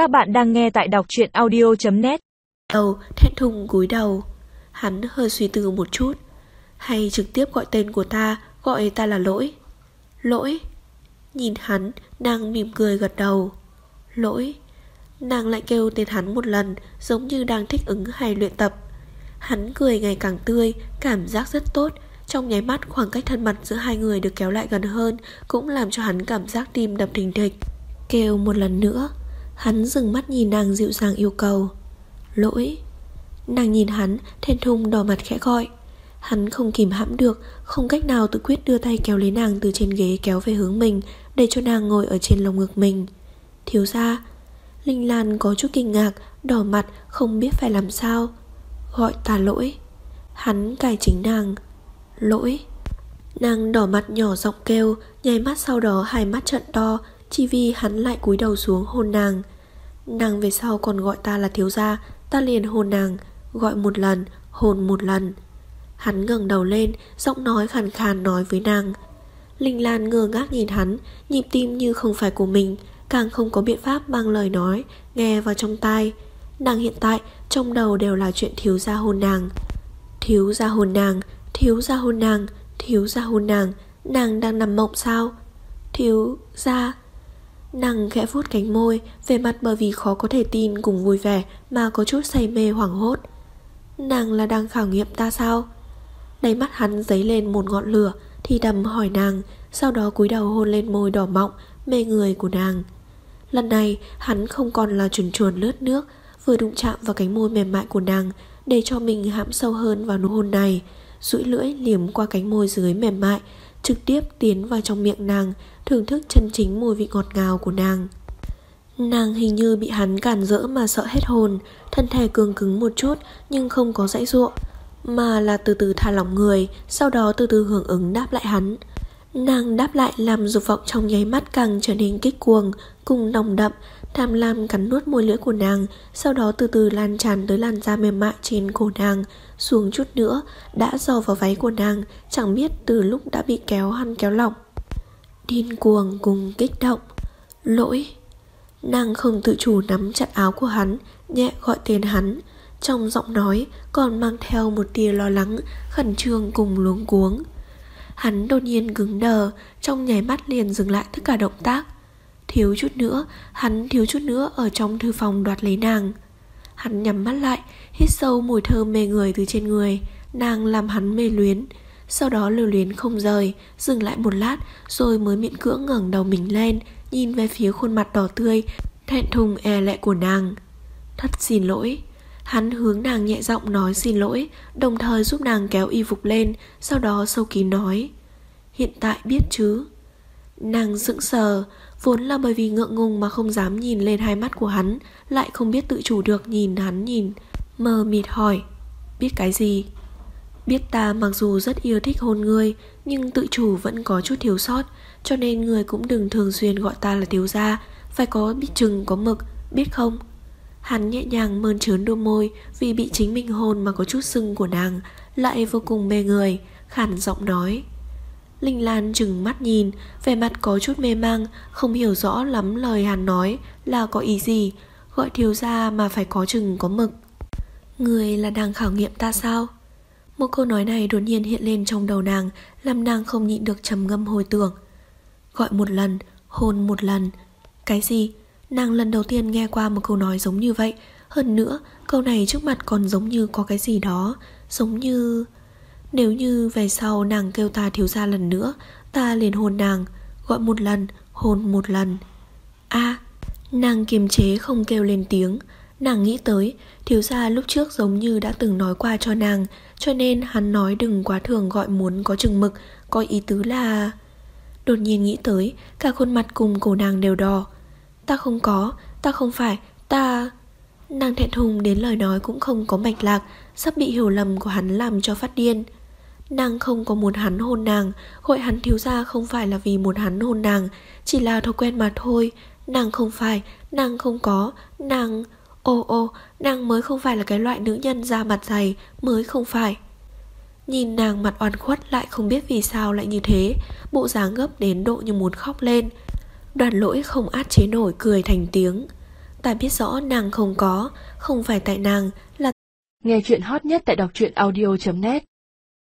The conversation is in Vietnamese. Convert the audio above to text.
Các bạn đang nghe tại đọc truyện audio.net Đầu thẹn thùng cúi đầu. Hắn hơi suy tư một chút. Hay trực tiếp gọi tên của ta, Gọi ta là lỗi. Lỗi? Nhìn hắn, nàng mỉm cười gật đầu. Lỗi? Nàng lại kêu tên hắn một lần, Giống như đang thích ứng hay luyện tập. Hắn cười ngày càng tươi, Cảm giác rất tốt. Trong nháy mắt, khoảng cách thân mật giữa hai người được kéo lại gần hơn, Cũng làm cho hắn cảm giác tim đập thình thịch. Kêu một lần nữa. Hắn dừng mắt nhìn nàng dịu dàng yêu cầu. Lỗi. Nàng nhìn hắn Thên thùng đỏ mặt khẽ gọi. Hắn không kìm hãm được, Không cách nào tự quyết đưa tay kéo lấy nàng từ trên ghế kéo về hướng mình, Để cho nàng ngồi ở trên lồng ngực mình. Thiếu ra Linh Lan có chút kinh ngạc, Đỏ mặt, không biết phải làm sao. Gọi ta lỗi. Hắn cài chính nàng. Lỗi. Nàng đỏ mặt nhỏ giọng kêu, Nháy mắt sau đó hai mắt trận to, Chỉ vì hắn lại cúi đầu xuống hôn nàng. Nàng về sau còn gọi ta là thiếu gia Ta liền hôn nàng Gọi một lần, hôn một lần. Hắn ngẩng đầu lên Giọng nói khàn khàn nói với nàng. Linh Lan ngơ ngác nhìn hắn Nhịp tim như không phải của mình Càng không có biện pháp mang lời nói Nghe vào trong tai. Nàng hiện tại trong đầu đều là chuyện thiếu gia hôn nàng. Thiếu gia hôn nàng Thiếu gia hôn nàng Thiếu gia hôn nàng Nàng đang nằm mộng sao? Thiếu gia Nàng khẽ vuốt cánh môi Về mặt bởi vì khó có thể tin cùng vui vẻ Mà có chút say mê hoảng hốt. Nàng là đang khảo nghiệm ta sao? Đáy mắt hắn dấy lên một ngọn lửa, Thì đầm hỏi nàng, Sau đó cúi đầu hôn lên môi đỏ mọng, Mê người của nàng. Lần này, hắn không còn là chuồn chuồn lướt nước, Vừa đụng chạm vào cánh môi mềm mại của nàng Để cho mình hãm sâu hơn vào nụ hôn này. Duỗi lưỡi liếm qua cánh môi dưới mềm mại Trực tiếp tiến vào trong miệng nàng, Thưởng thức chân chính mùi vị ngọt ngào của nàng. Nàng hình như bị hắn cản rỡ mà sợ hết hồn, Thân thể cường cứng một chút Nhưng không có dãy ruộng, Mà là từ từ thả lỏng người, Sau đó từ từ hưởng ứng đáp lại hắn. Nàng đáp lại làm dục vọng trong nháy mắt càng trở nên kích cuồng, Cùng nồng đậm Tham lam cắn nuốt môi lưỡi của nàng, Sau đó từ từ lan tràn tới làn da mềm mại trên cổ nàng, Xuống chút nữa, Đã dò vào váy của nàng, Chẳng biết từ lúc đã bị kéo hăn kéo lỏng. Điên cuồng cùng kích động. Lỗi. Nàng không tự chủ nắm chặt áo của hắn, Nhẹ gọi tên hắn. Trong giọng nói còn mang theo một tia lo lắng, Khẩn trương cùng luống cuống. Hắn đột nhiên cứng đờ, Trong nháy mắt liền dừng lại tất cả động tác. Thiếu chút nữa, Hắn thiếu chút nữa ở trong thư phòng đoạt lấy nàng. Hắn nhắm mắt lại, Hít sâu mùi thơm mê người từ trên người, Nàng làm hắn mê luyến. Sau đó lưu luyến không rời, Dừng lại một lát, Rồi mới miễn cưỡng ngẩng đầu mình lên, Nhìn về phía khuôn mặt đỏ tươi, Thẹn thùng e lệ của nàng. Thật xin lỗi. Hắn hướng nàng nhẹ giọng nói xin lỗi, Đồng thời giúp nàng kéo y phục lên, Sau đó sâu kín nói. Hiện tại biết chứ? Nàng sững sờ, Vốn là bởi vì ngượng ngùng mà không dám nhìn lên hai mắt của hắn, Lại không biết tự chủ được nhìn hắn nhìn, Mờ mịt hỏi, Biết cái gì? Biết ta mặc dù rất yêu thích hôn ngươi, Nhưng tự chủ vẫn có chút thiếu sót, Cho nên người cũng đừng thường xuyên gọi ta là thiếu gia, Phải có biết chừng, có mực, Biết không? Hắn nhẹ nhàng mơn trớn đôi môi Vì bị chính mình hôn mà có chút sưng của nàng, Lại vô cùng mê người Khản giọng nói Linh Lan chừng mắt nhìn, Vẻ mặt có chút mê mang, Không hiểu rõ lắm lời hắn nói Là có ý gì. Gọi thiếu gia mà phải có chừng có mực. Người là đang khảo nghiệm ta sao? Một câu nói này đột nhiên hiện lên trong đầu nàng, Làm nàng không nhịn được trầm ngâm hồi tưởng. Gọi một lần, Hôn một lần. Cái gì? Nàng lần đầu tiên nghe qua một câu nói giống như vậy. Hơn nữa, câu này trước mặt còn giống như có cái gì đó, Giống như... Nếu như về sau nàng kêu ta thiếu gia lần nữa Ta liền hôn nàng Gọi một lần, hôn một lần. A nàng kiềm chế không kêu lên tiếng. Nàng nghĩ tới Thiếu gia lúc trước giống như đã từng nói qua cho nàng Cho nên hắn nói đừng quá thường gọi muốn có chừng mực Có ý tứ là... Đột nhiên nghĩ tới Cả khuôn mặt cùng cổ nàng đều đỏ. Ta không có, ta không phải, ta... Nàng thẹn thùng đến lời nói cũng không có mạch lạc Sắp bị hiểu lầm của hắn làm cho phát điên. Nàng không có muốn hắn hôn nàng Gọi hắn thiếu ra không phải là vì muốn hắn hôn nàng Chỉ là thói quen mà thôi. Nàng không phải, nàng không có Nàng... Ô ô, nàng mới không phải là cái loại nữ nhân da mặt dày Mới không phải. Nhìn nàng mặt oan khuất lại không biết vì sao lại như thế Bộ dáng gấp đến độ như muốn khóc lên. Đoàn lỗi không át chế nổi cười thành tiếng. Ta biết rõ nàng không có Không phải tại nàng Là Nghe chuyện hot nhất tại đọc truyện audio.net